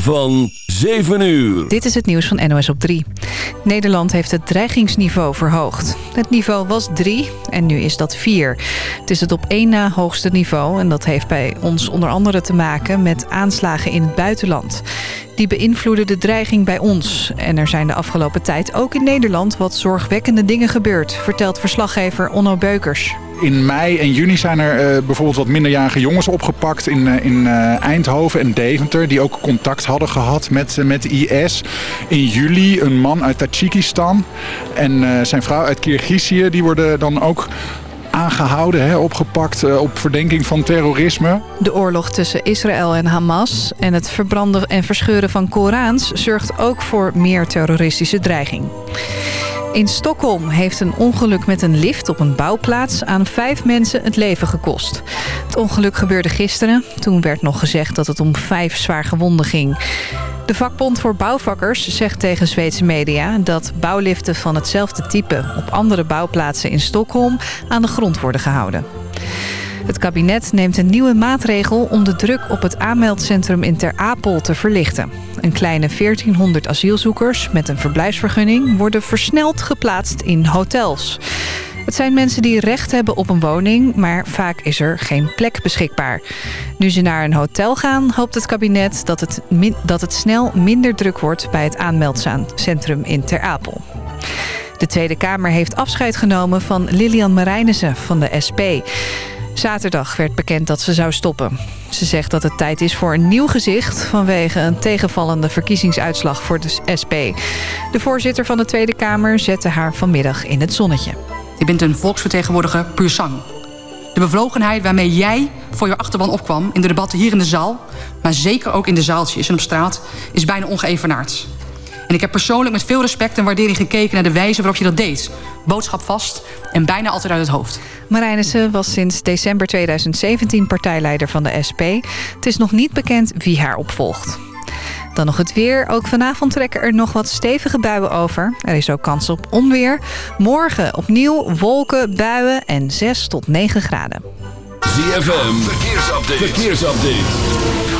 van 7 uur. Dit is het nieuws van NOS op 3. Nederland heeft het dreigingsniveau verhoogd. Het niveau was 3 en nu is dat 4. Het is het op één na hoogste niveau... en dat heeft bij ons onder andere te maken met aanslagen in het buitenland. Die beïnvloeden de dreiging bij ons. En er zijn de afgelopen tijd ook in Nederland wat zorgwekkende dingen gebeurd... vertelt verslaggever Onno Beukers. In mei en juni zijn er uh, bijvoorbeeld wat minderjarige jongens opgepakt in, uh, in uh, Eindhoven en Deventer... die ook contact hadden gehad met, met IS. In juli een man uit Tajikistan en zijn vrouw uit Kirgizië... die worden dan ook aangehouden, hè, opgepakt uh, op verdenking van terrorisme. De oorlog tussen Israël en Hamas en het verbranden en verscheuren van Korans... zorgt ook voor meer terroristische dreiging. In Stockholm heeft een ongeluk met een lift op een bouwplaats aan vijf mensen het leven gekost. Het ongeluk gebeurde gisteren. Toen werd nog gezegd dat het om vijf zwaar gewonden ging. De vakbond voor bouwvakkers zegt tegen Zweedse media... dat bouwliften van hetzelfde type op andere bouwplaatsen in Stockholm aan de grond worden gehouden. Het kabinet neemt een nieuwe maatregel om de druk op het aanmeldcentrum in Ter Apel te verlichten. Een kleine 1400 asielzoekers met een verblijfsvergunning worden versneld geplaatst in hotels. Het zijn mensen die recht hebben op een woning, maar vaak is er geen plek beschikbaar. Nu ze naar een hotel gaan, hoopt het kabinet dat het, dat het snel minder druk wordt bij het aanmeldcentrum in Ter Apel. De Tweede Kamer heeft afscheid genomen van Lilian Marijnissen van de SP. Zaterdag werd bekend dat ze zou stoppen. Ze zegt dat het tijd is voor een nieuw gezicht... vanwege een tegenvallende verkiezingsuitslag voor de SP. De voorzitter van de Tweede Kamer zette haar vanmiddag in het zonnetje. Je bent een volksvertegenwoordiger puur sang. De bevlogenheid waarmee jij voor je achterban opkwam... in de debatten hier in de zaal... maar zeker ook in de zaaltjes en op straat... is bijna ongeëvenaard. En ik heb persoonlijk met veel respect en waardering gekeken... naar de wijze waarop je dat deed. Boodschap vast en bijna altijd uit het hoofd. Marijnissen was sinds december 2017 partijleider van de SP. Het is nog niet bekend wie haar opvolgt. Dan nog het weer. Ook vanavond trekken er nog wat stevige buien over. Er is ook kans op onweer. Morgen opnieuw wolken, buien en 6 tot 9 graden. ZFM, verkeersupdate. verkeersupdate.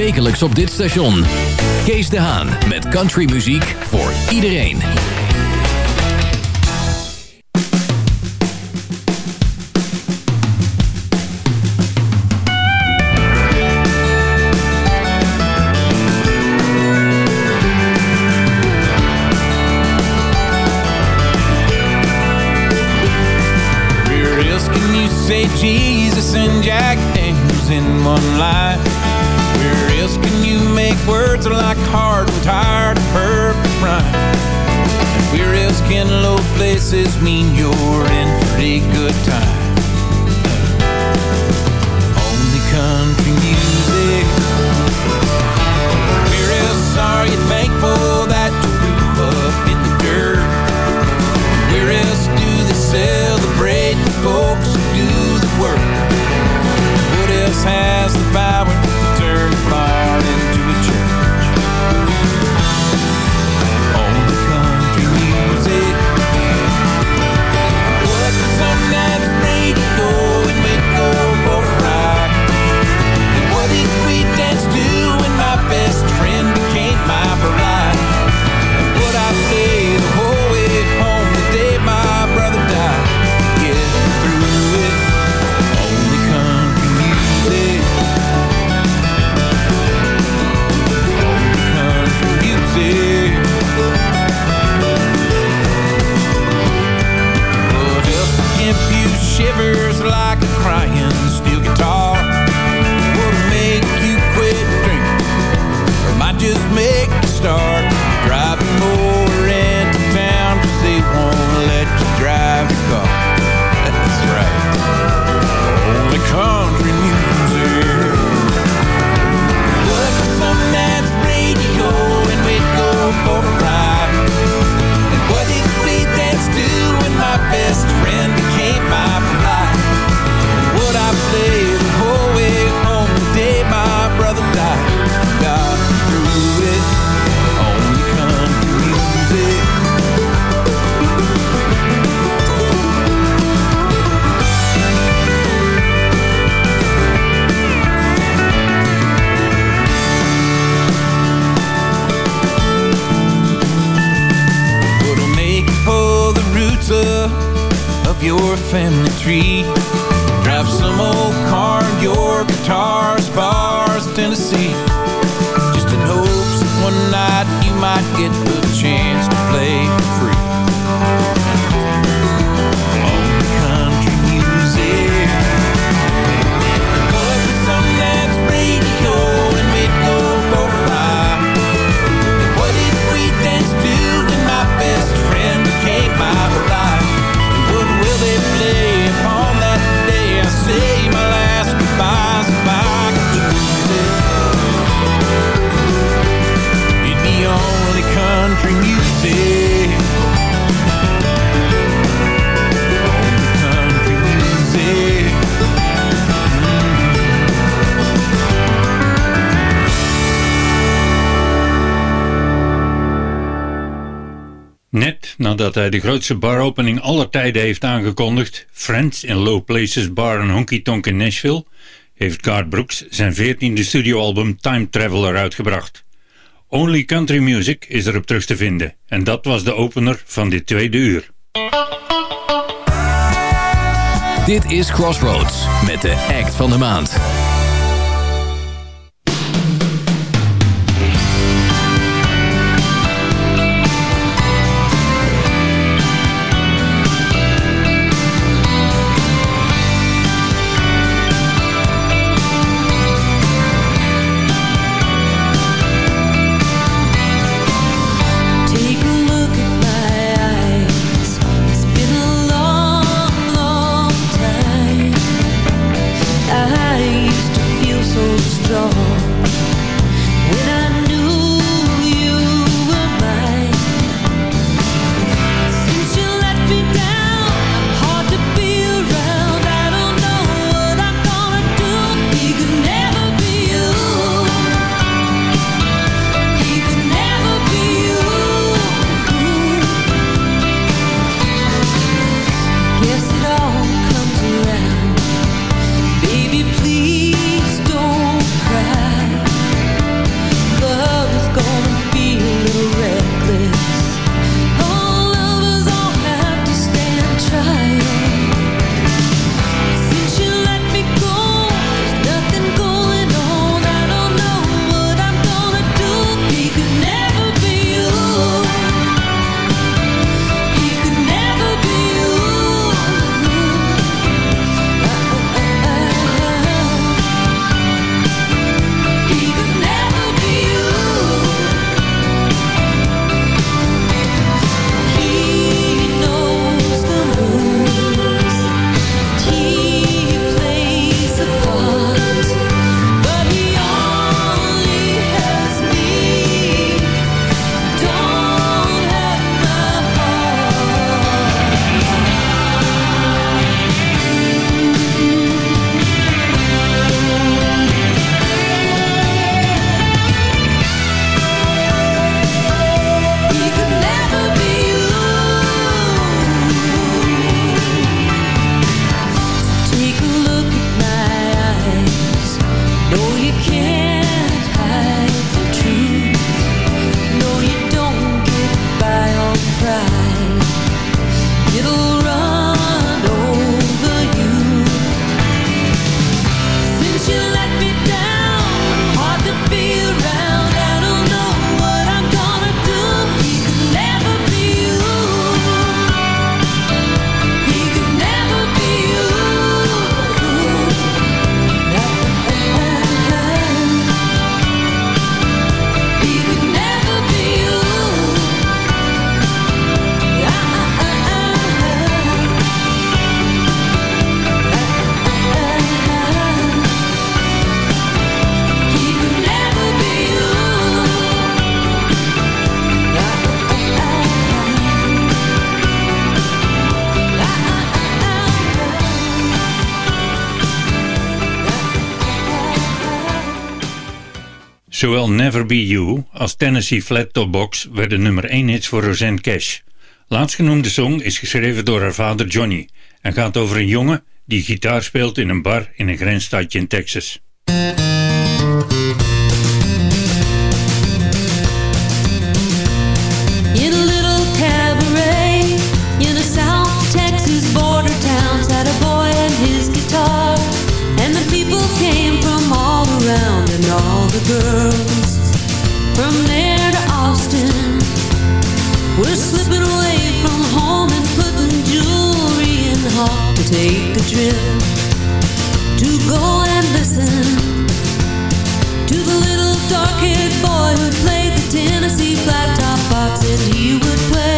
Wekelijks op dit station. Kees de Haan met countrymuziek voor iedereen. Jesus and Jack Daniels in one line? Where else can you make words like hard and tired and perfect rhyme? And where else can low places mean you're in a good time? Only country music. Where else are you thankful that you grew up in the dirt? Where else do they celebrate the folks who do the work? What else has the power Dat hij de grootste baropening aller tijden heeft aangekondigd, Friends in Low Places Bar en Honky Tonk in Nashville, heeft Garth Brooks zijn 14e studioalbum Time Traveler uitgebracht. Only Country Music is erop terug te vinden en dat was de opener van dit tweede uur. Dit is Crossroads met de act van de maand. Never Be You als Tennessee Flat Top Box werden nummer 1 hits voor Rosanne Cash. Laatstgenoemde song is geschreven door haar vader Johnny en gaat over een jongen die gitaar speelt in een bar in een grensstadje in Texas. We're slipping away from home and putting jewelry in the hall to take a trip to go and listen to the little dark-haired boy who played the Tennessee flat top box and he would play.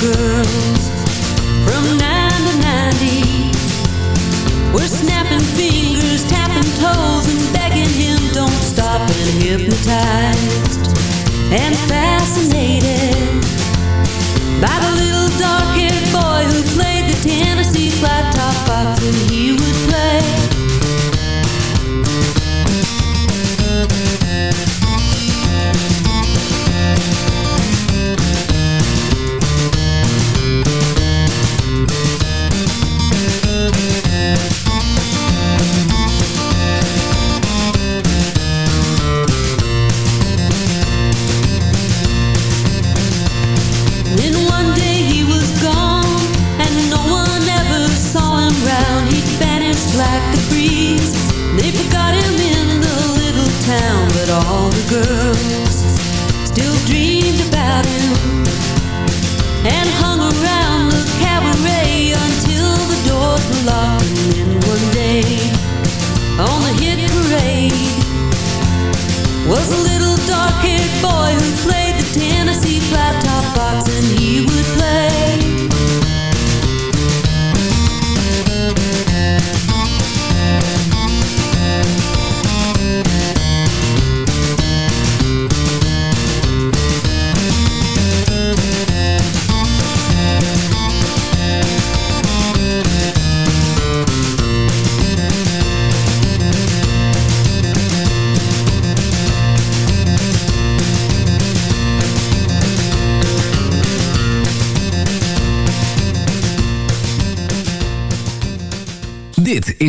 Girls from nine to ninety. Were snapping fingers, tapping toes, and begging him don't stop, and hypnotized and fascinated by the little dark-haired boy who played the Tennessee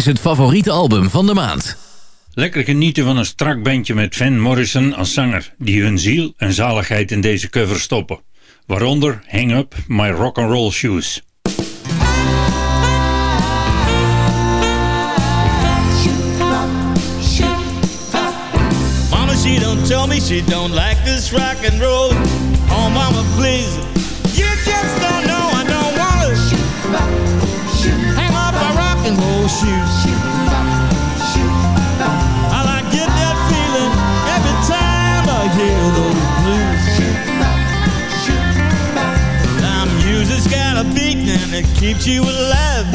is het favoriete album van de maand. Lekker genieten van een strak bandje met Van Morrison als zanger, die hun ziel en zaligheid in deze cover stoppen. Waaronder Hang Up My Rock and Roll Shoes. Mama, she don't tell me she don't like this rock and roll. Oh, mama, please. Roll shoes. I get that feeling every time I hear those blues. Now music's got a beat and it keeps you alive.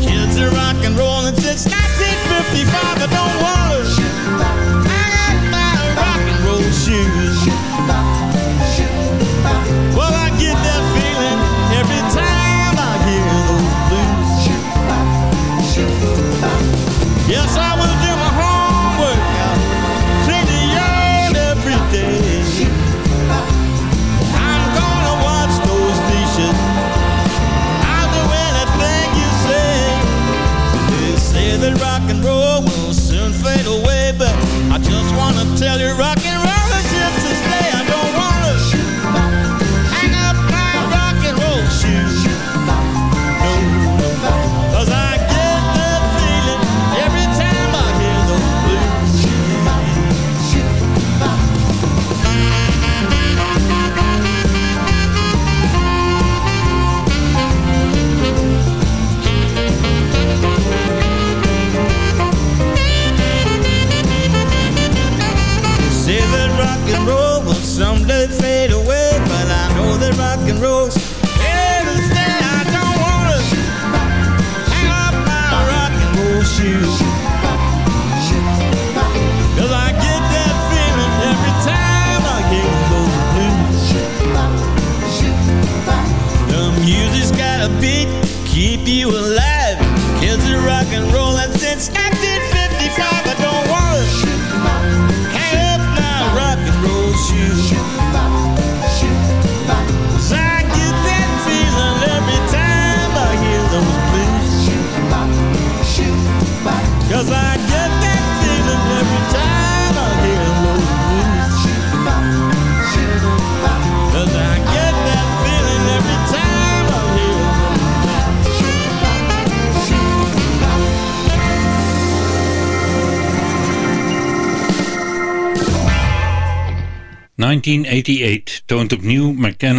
Kids are rock and rolling since 1955. I don't wanna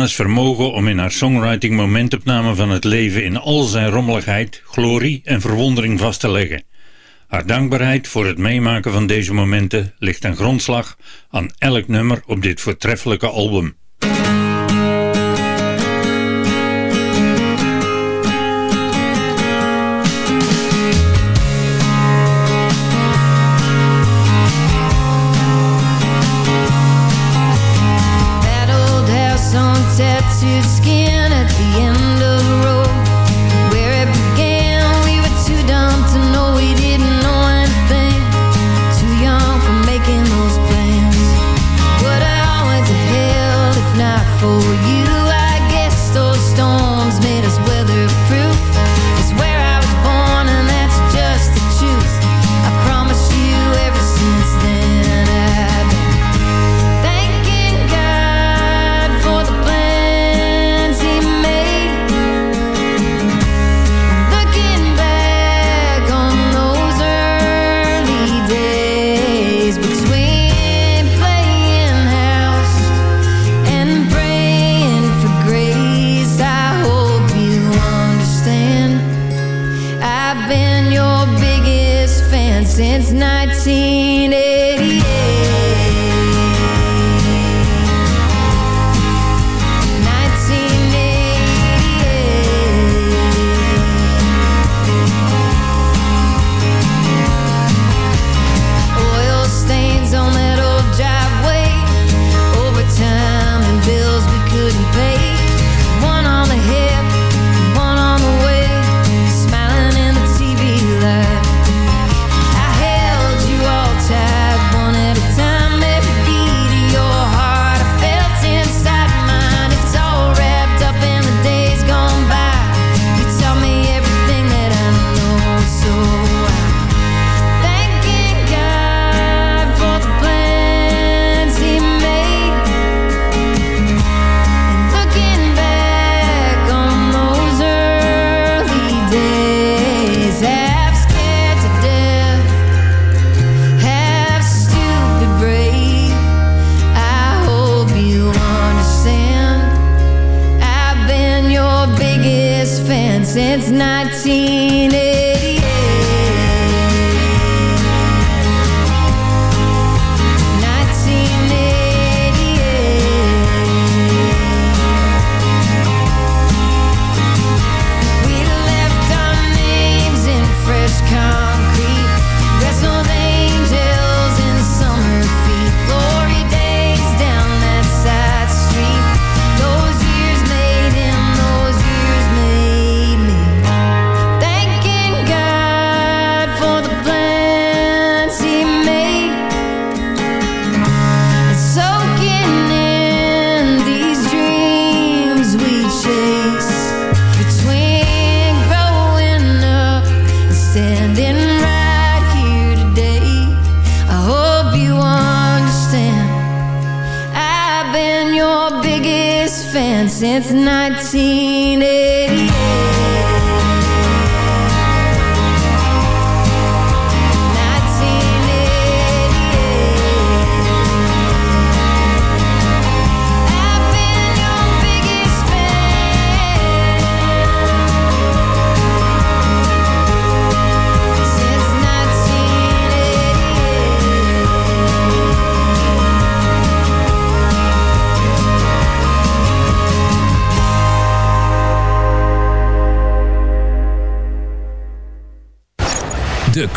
Vermogen om in haar songwriting momentopnamen van het leven in al zijn rommeligheid, glorie en verwondering vast te leggen. Haar dankbaarheid voor het meemaken van deze momenten ligt ten grondslag aan elk nummer op dit voortreffelijke album. is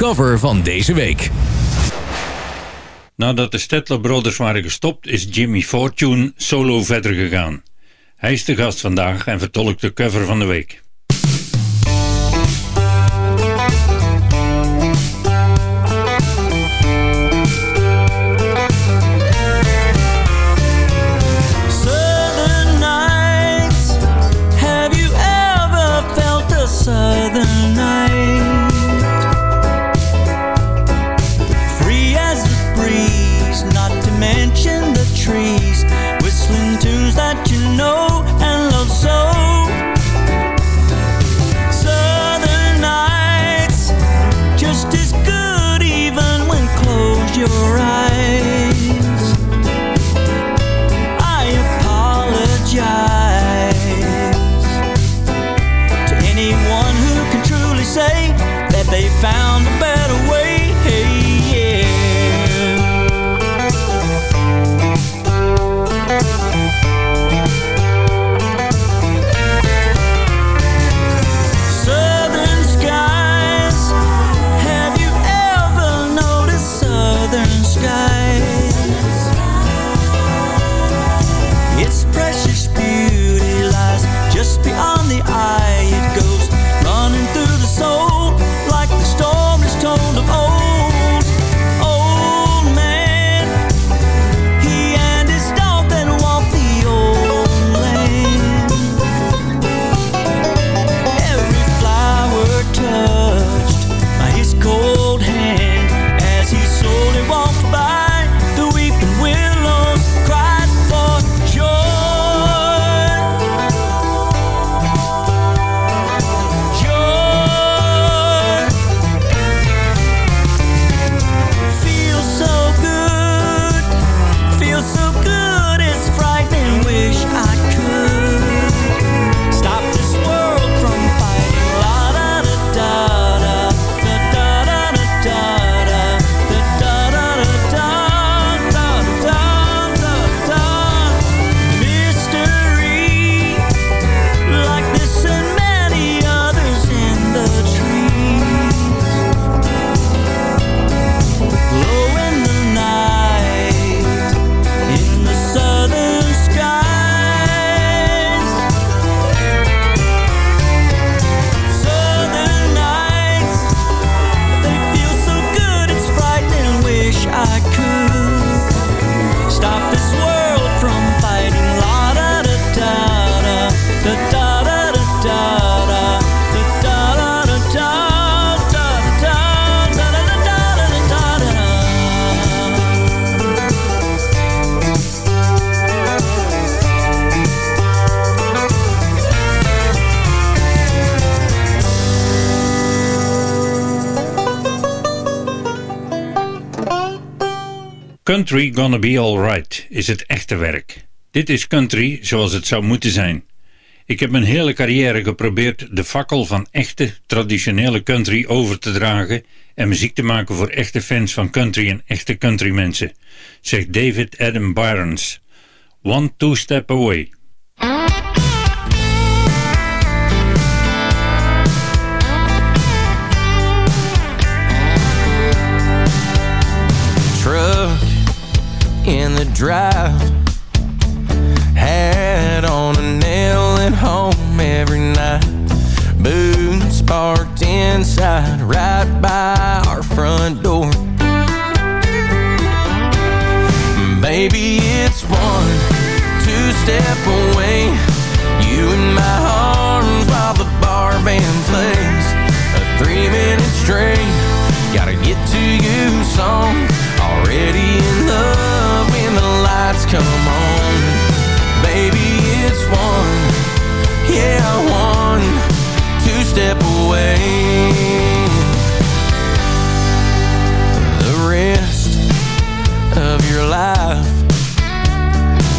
cover van deze week. Nadat de Stetler Brothers waren gestopt, is Jimmy Fortune solo verder gegaan. Hij is de gast vandaag en vertolkt de cover van de week. Country Gonna Be Alright is het echte werk. Dit is country zoals het zou moeten zijn. Ik heb mijn hele carrière geprobeerd de fakkel van echte, traditionele country over te dragen en muziek te maken voor echte fans van country en echte countrymensen, zegt David Adam Byrons. One Two Step Away. In the drive. Had on a nail at home every night. Boots parked inside, right by our front door. Baby, it's one, two step away. You in my arms while the bar band plays. A three minute straight. Gotta get to you song. Already in love the lights come on. Baby, it's one. Yeah, one, two step away. The rest of your life,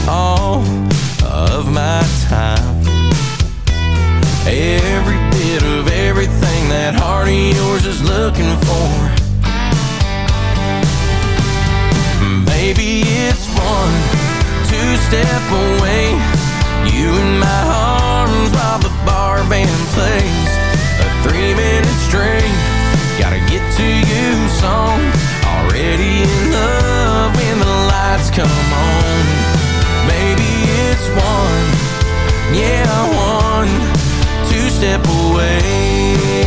all of my time. Every bit of everything that heart of yours is looking for. One, two step away. You in my arms while the bar band plays. A three minute straight. Gotta get to you song. Already in love when the lights come on. Baby, it's one, yeah, one, two step away.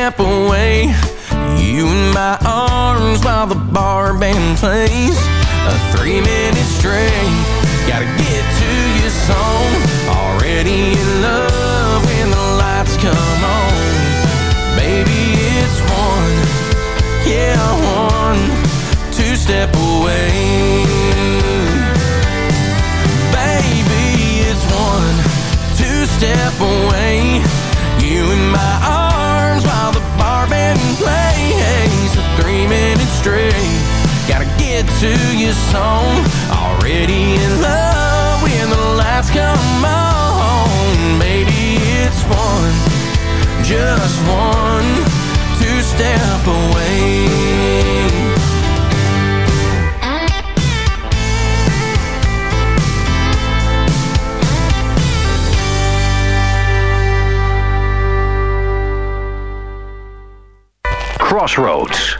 Step away. Your song. Already in love when the lights come on. It's one just one two step away. Crossroads.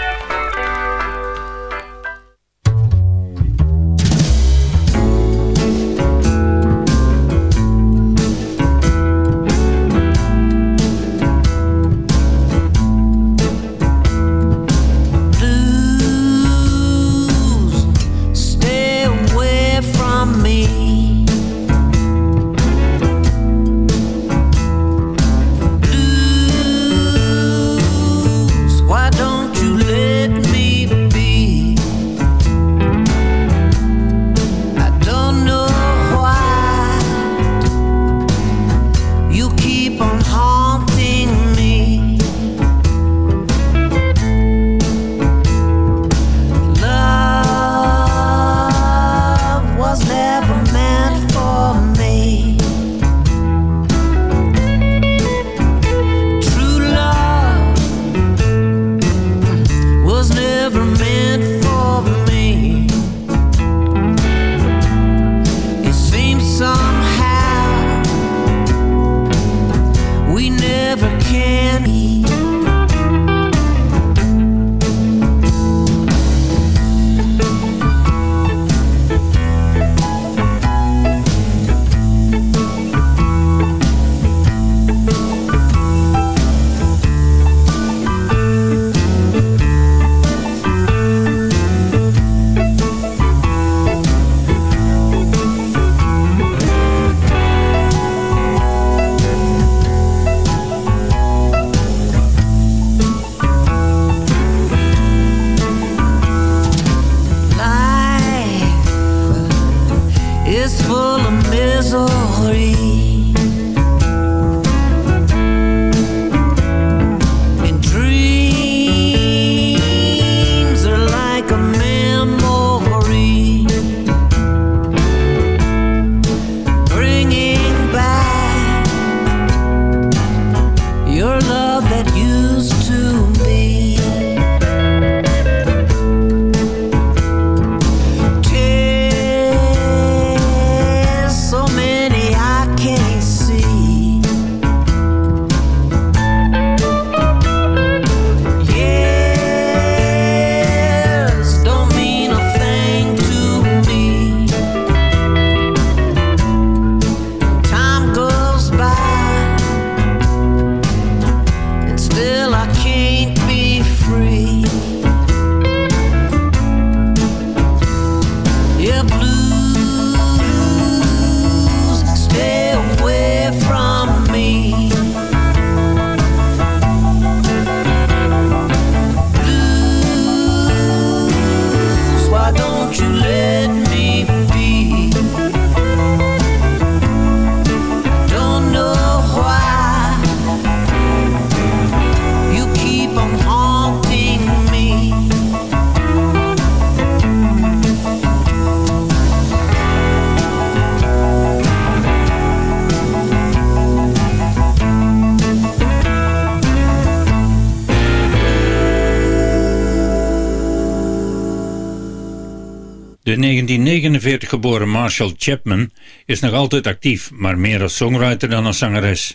1949 geboren Marshall Chapman is nog altijd actief, maar meer als songwriter dan als zangeres.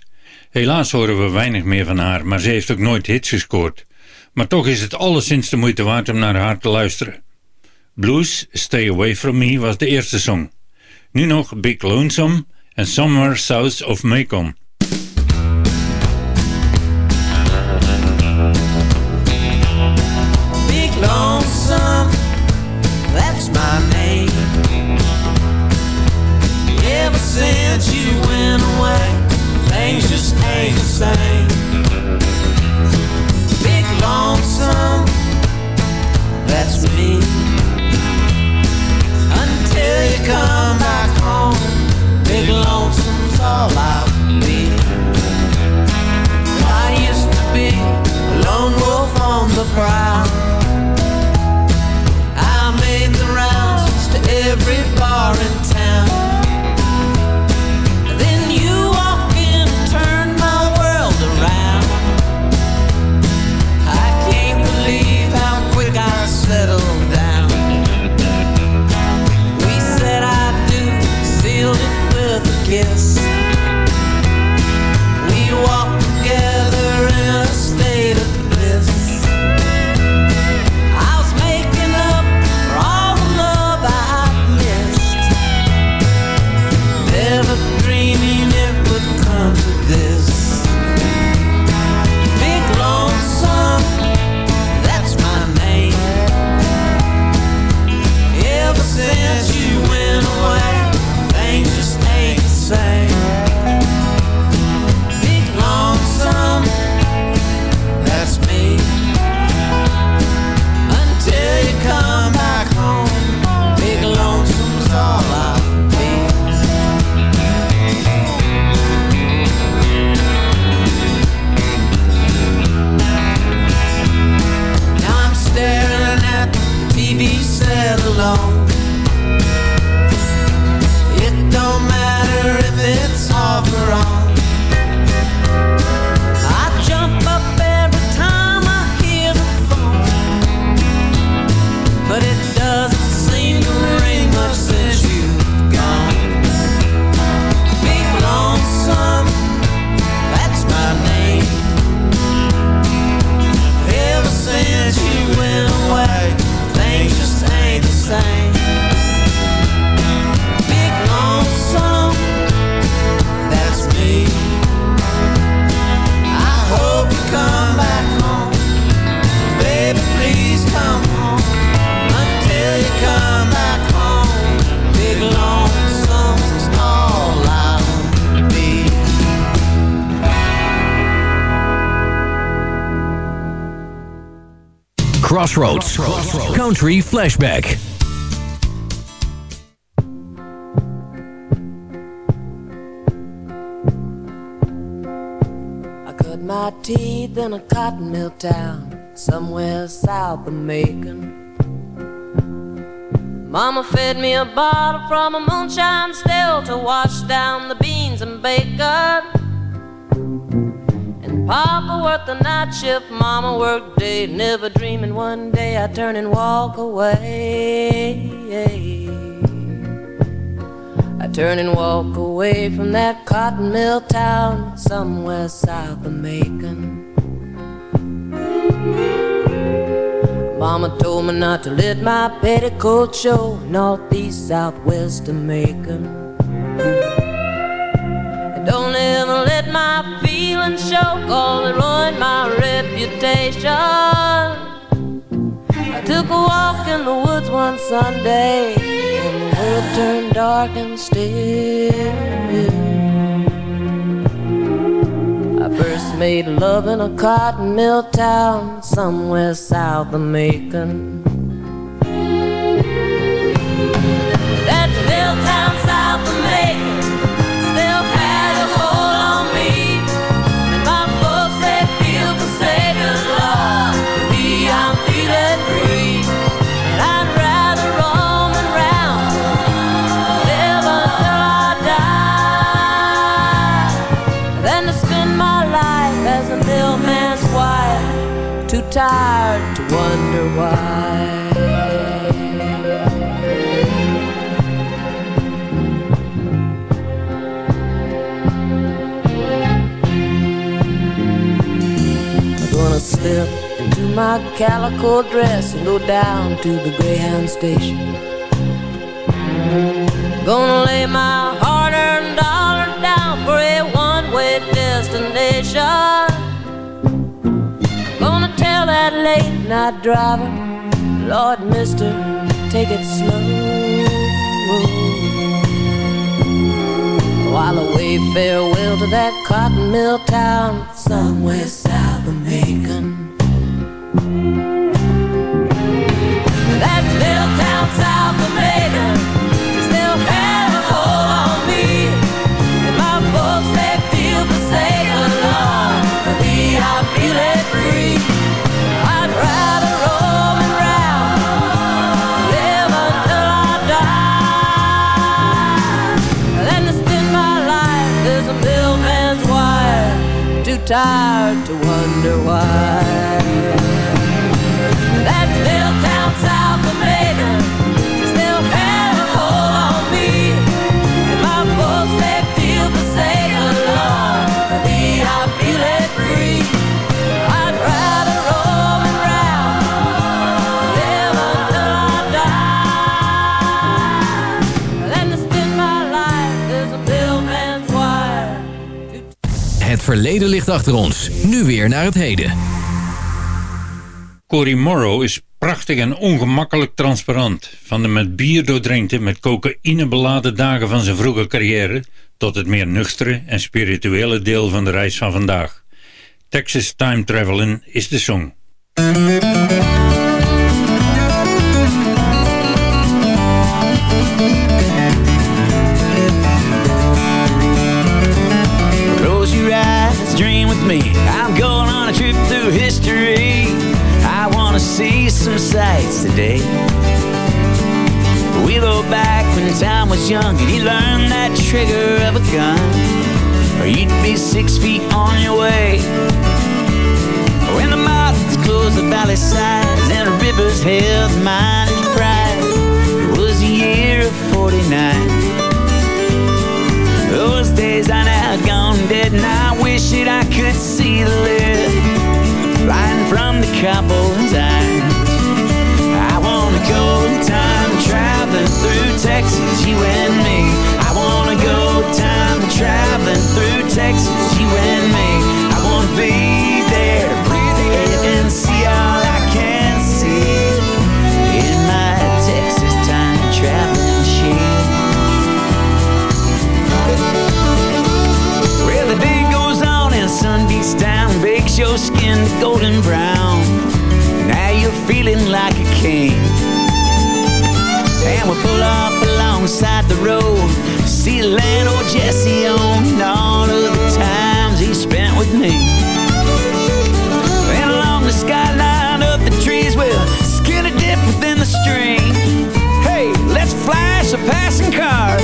Helaas horen we weinig meer van haar, maar ze heeft ook nooit hits gescoord. Maar toch is het alleszins de moeite waard om naar haar te luisteren. Blues, Stay Away From Me was de eerste song. Nu nog Big Lonesome en Somewhere South of Macon. Crossroads. Country Flashback. I cut my teeth in a cotton mill town somewhere south of Macon. Mama fed me a bottle from a moonshine still to wash down the beans and bacon. Papa worked the night shift, Mama worked day, never dreaming one day I'd turn and walk away. I turn and walk away from that cotton mill town somewhere south of Macon. Mama told me not to let my petticoat show northeast, southwest of Macon. And don't ever let my feelings show, it ruined my reputation. I took a walk in the woods one Sunday, and the world turned dark and still. I first made love in a cotton mill town somewhere south of Macon. My calico dress and go down to the Greyhound station. Gonna lay my hard-earned dollar down for a one-way destination. Gonna tell that late-night driver, Lord, mister, take it slow. While wave farewell to that cotton mill town somewhere south tired to wonder why. That little verleden ligt achter ons. Nu weer naar het heden. Cory Morrow is prachtig en ongemakkelijk transparant. Van de met bier doordrenkte, met cocaïne beladen dagen van zijn vroege carrière... tot het meer nuchtere en spirituele deel van de reis van vandaag. Texas Time Travelin' is de song. Through history. I wanna see some sights today. We go back when time was young and you learned that trigger of a gun. Or you'd be six feet on your way. When the mountains closed the valley sides and the rivers held the miner's pride. It was the year of 49. Those days are now gone dead And I wish that I could see the light the cowboy's eyes I wanna go time traveling through Texas You and me. I wanna go time traveling through Texas You and me. I wanna be there Breathe the air and see see the Jesse on all of the times he spent with me. And along the skyline of the trees, we'll skin a dip within the stream. Hey, let's flash a passing cars.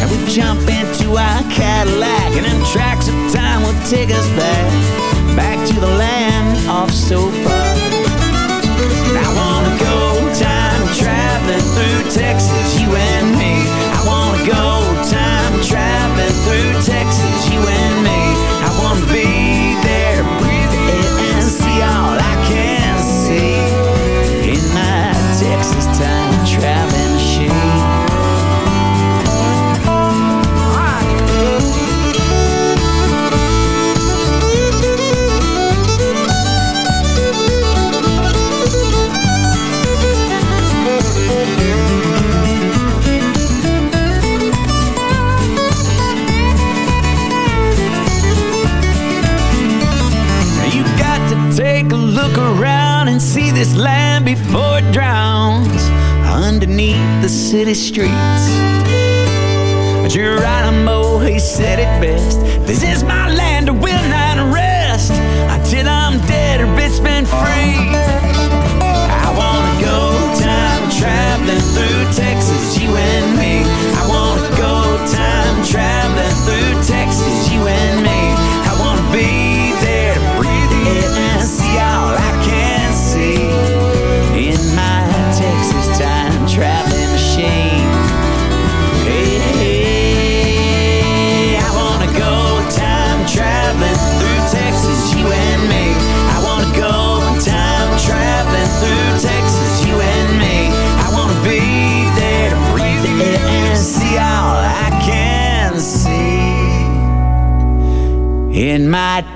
And we jump into our Cadillac And then tracks of time will take us Back city streets. Geronimo, he said it best. This is my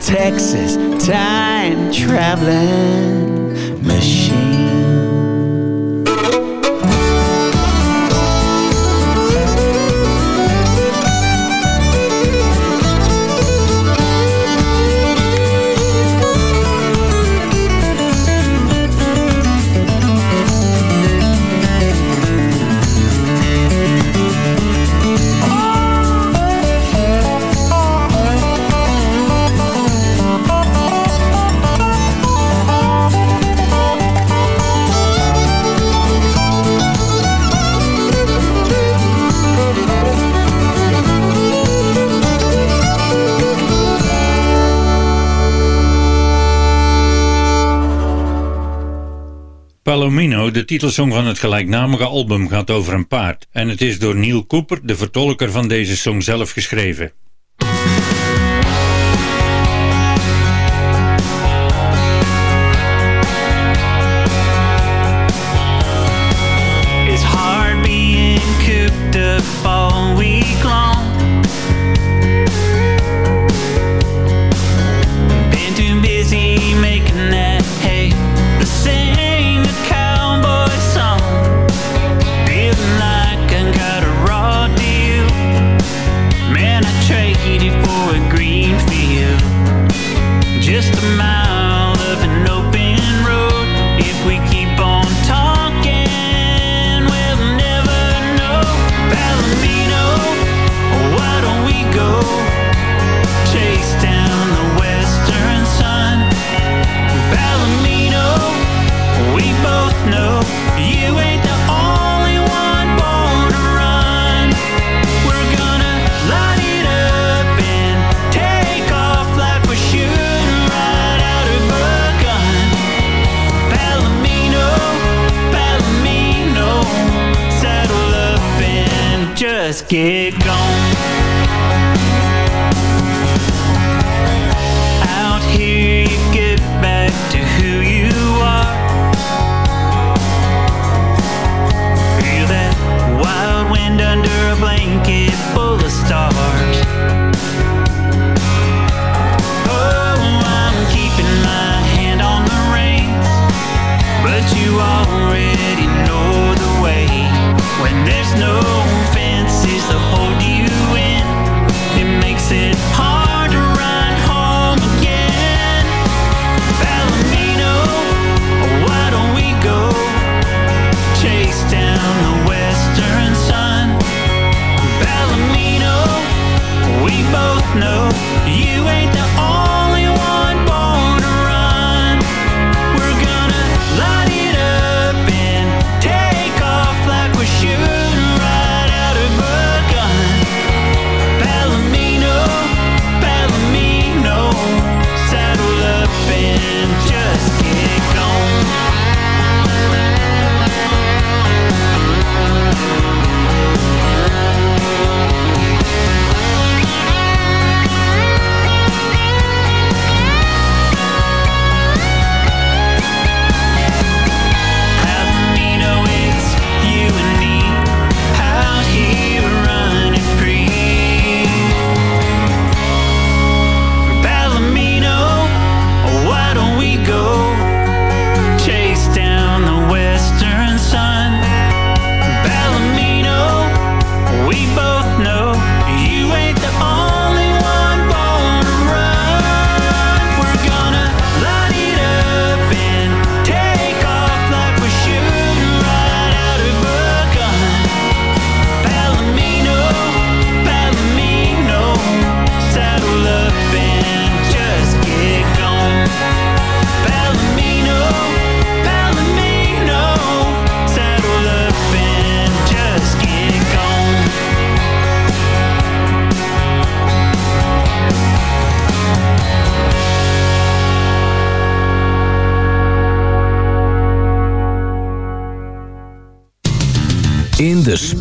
Texas time traveling machine. de titelsong van het gelijknamige album gaat over een paard en het is door Neil Cooper, de vertolker van deze song zelf, geschreven.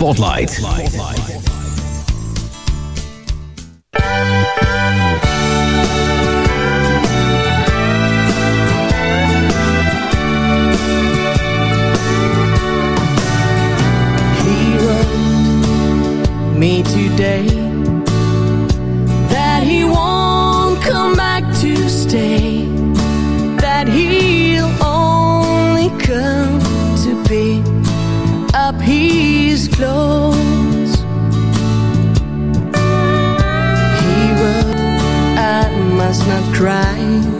Spotlight. Spotlight. me today That he won't come back to stay That he'll only come to be up here his clothes. He wrote, I must not cry.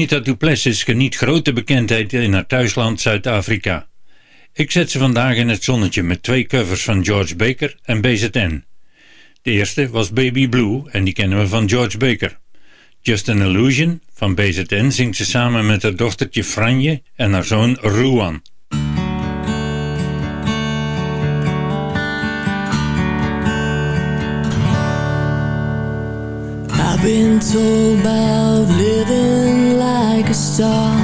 Juanita Duplessis geniet grote bekendheid in haar thuisland Zuid-Afrika. Ik zet ze vandaag in het zonnetje met twee covers van George Baker en BZN. De eerste was Baby Blue en die kennen we van George Baker. Just an Illusion van BZN zingt ze samen met haar dochtertje Franje en haar zoon Ruan. Been told about living like a star.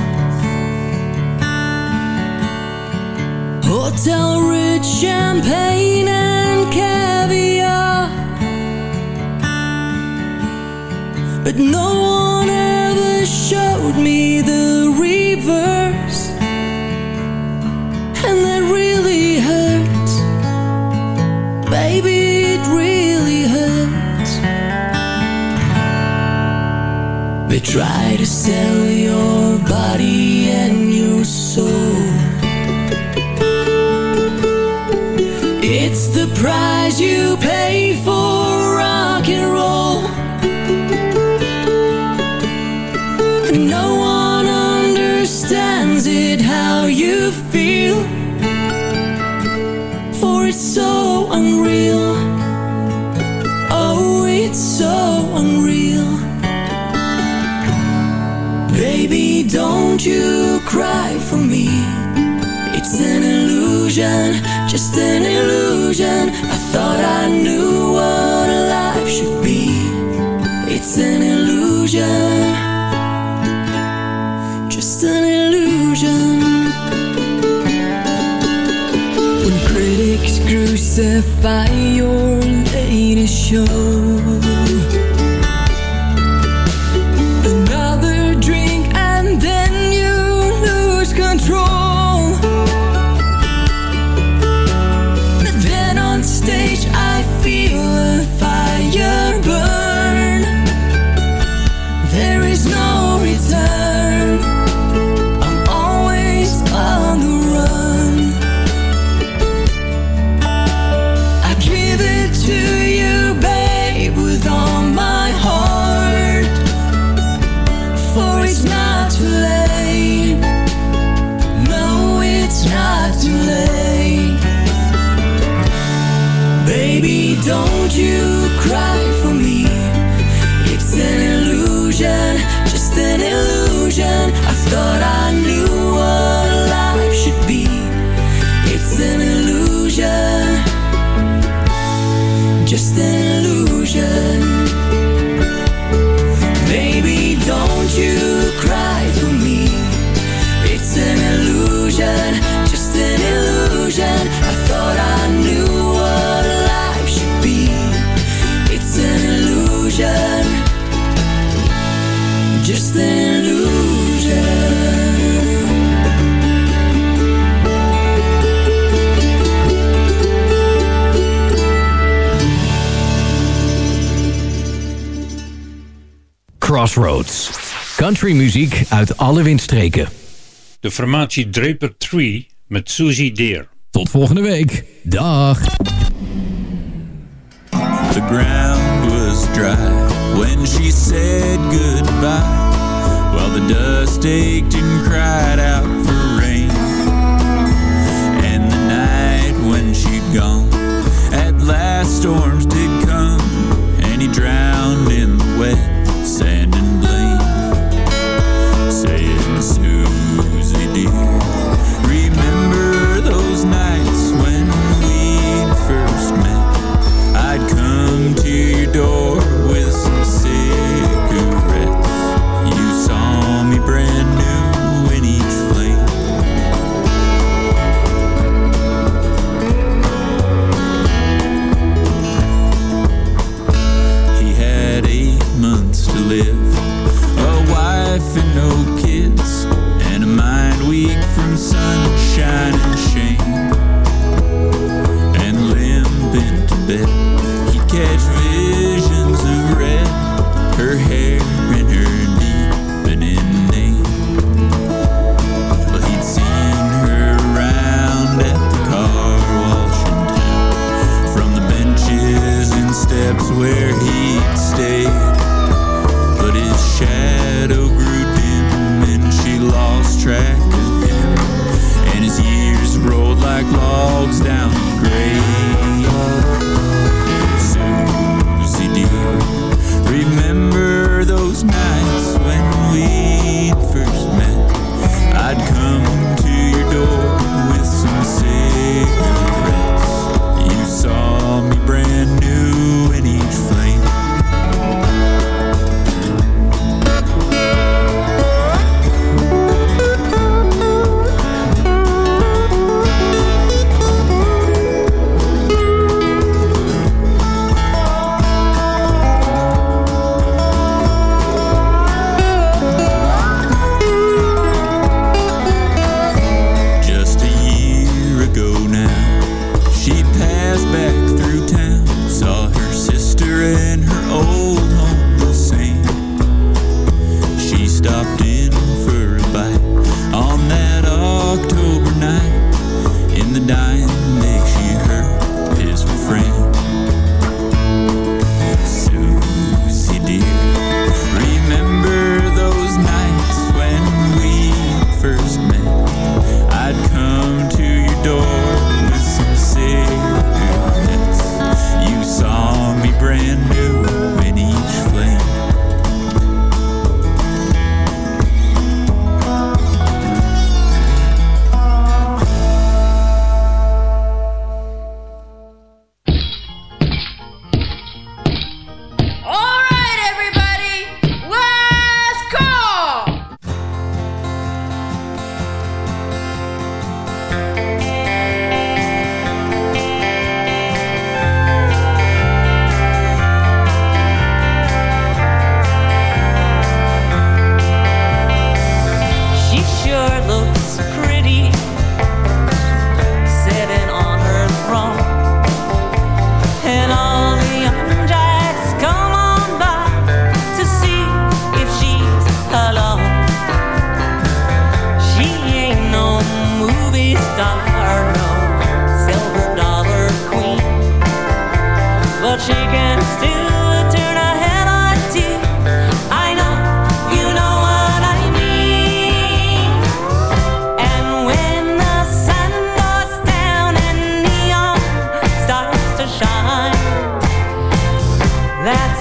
Hotel rich champagne and caviar. But no one ever showed me the reverse. Try to sell your body and your soul. It's the price you pay for rock and roll. No one understands it how you feel. For it's so unreal. Don't you cry for me. It's an illusion, just an illusion. I thought I knew what life should be. It's an illusion. Just an illusion. When critics crucify your latest show countrymuziek uit alle windstreken. De formatie Draper 3 met Susie Deer. Tot volgende week. Dag. The ground was dry when she said goodbye. While the dust ached and cried out for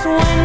when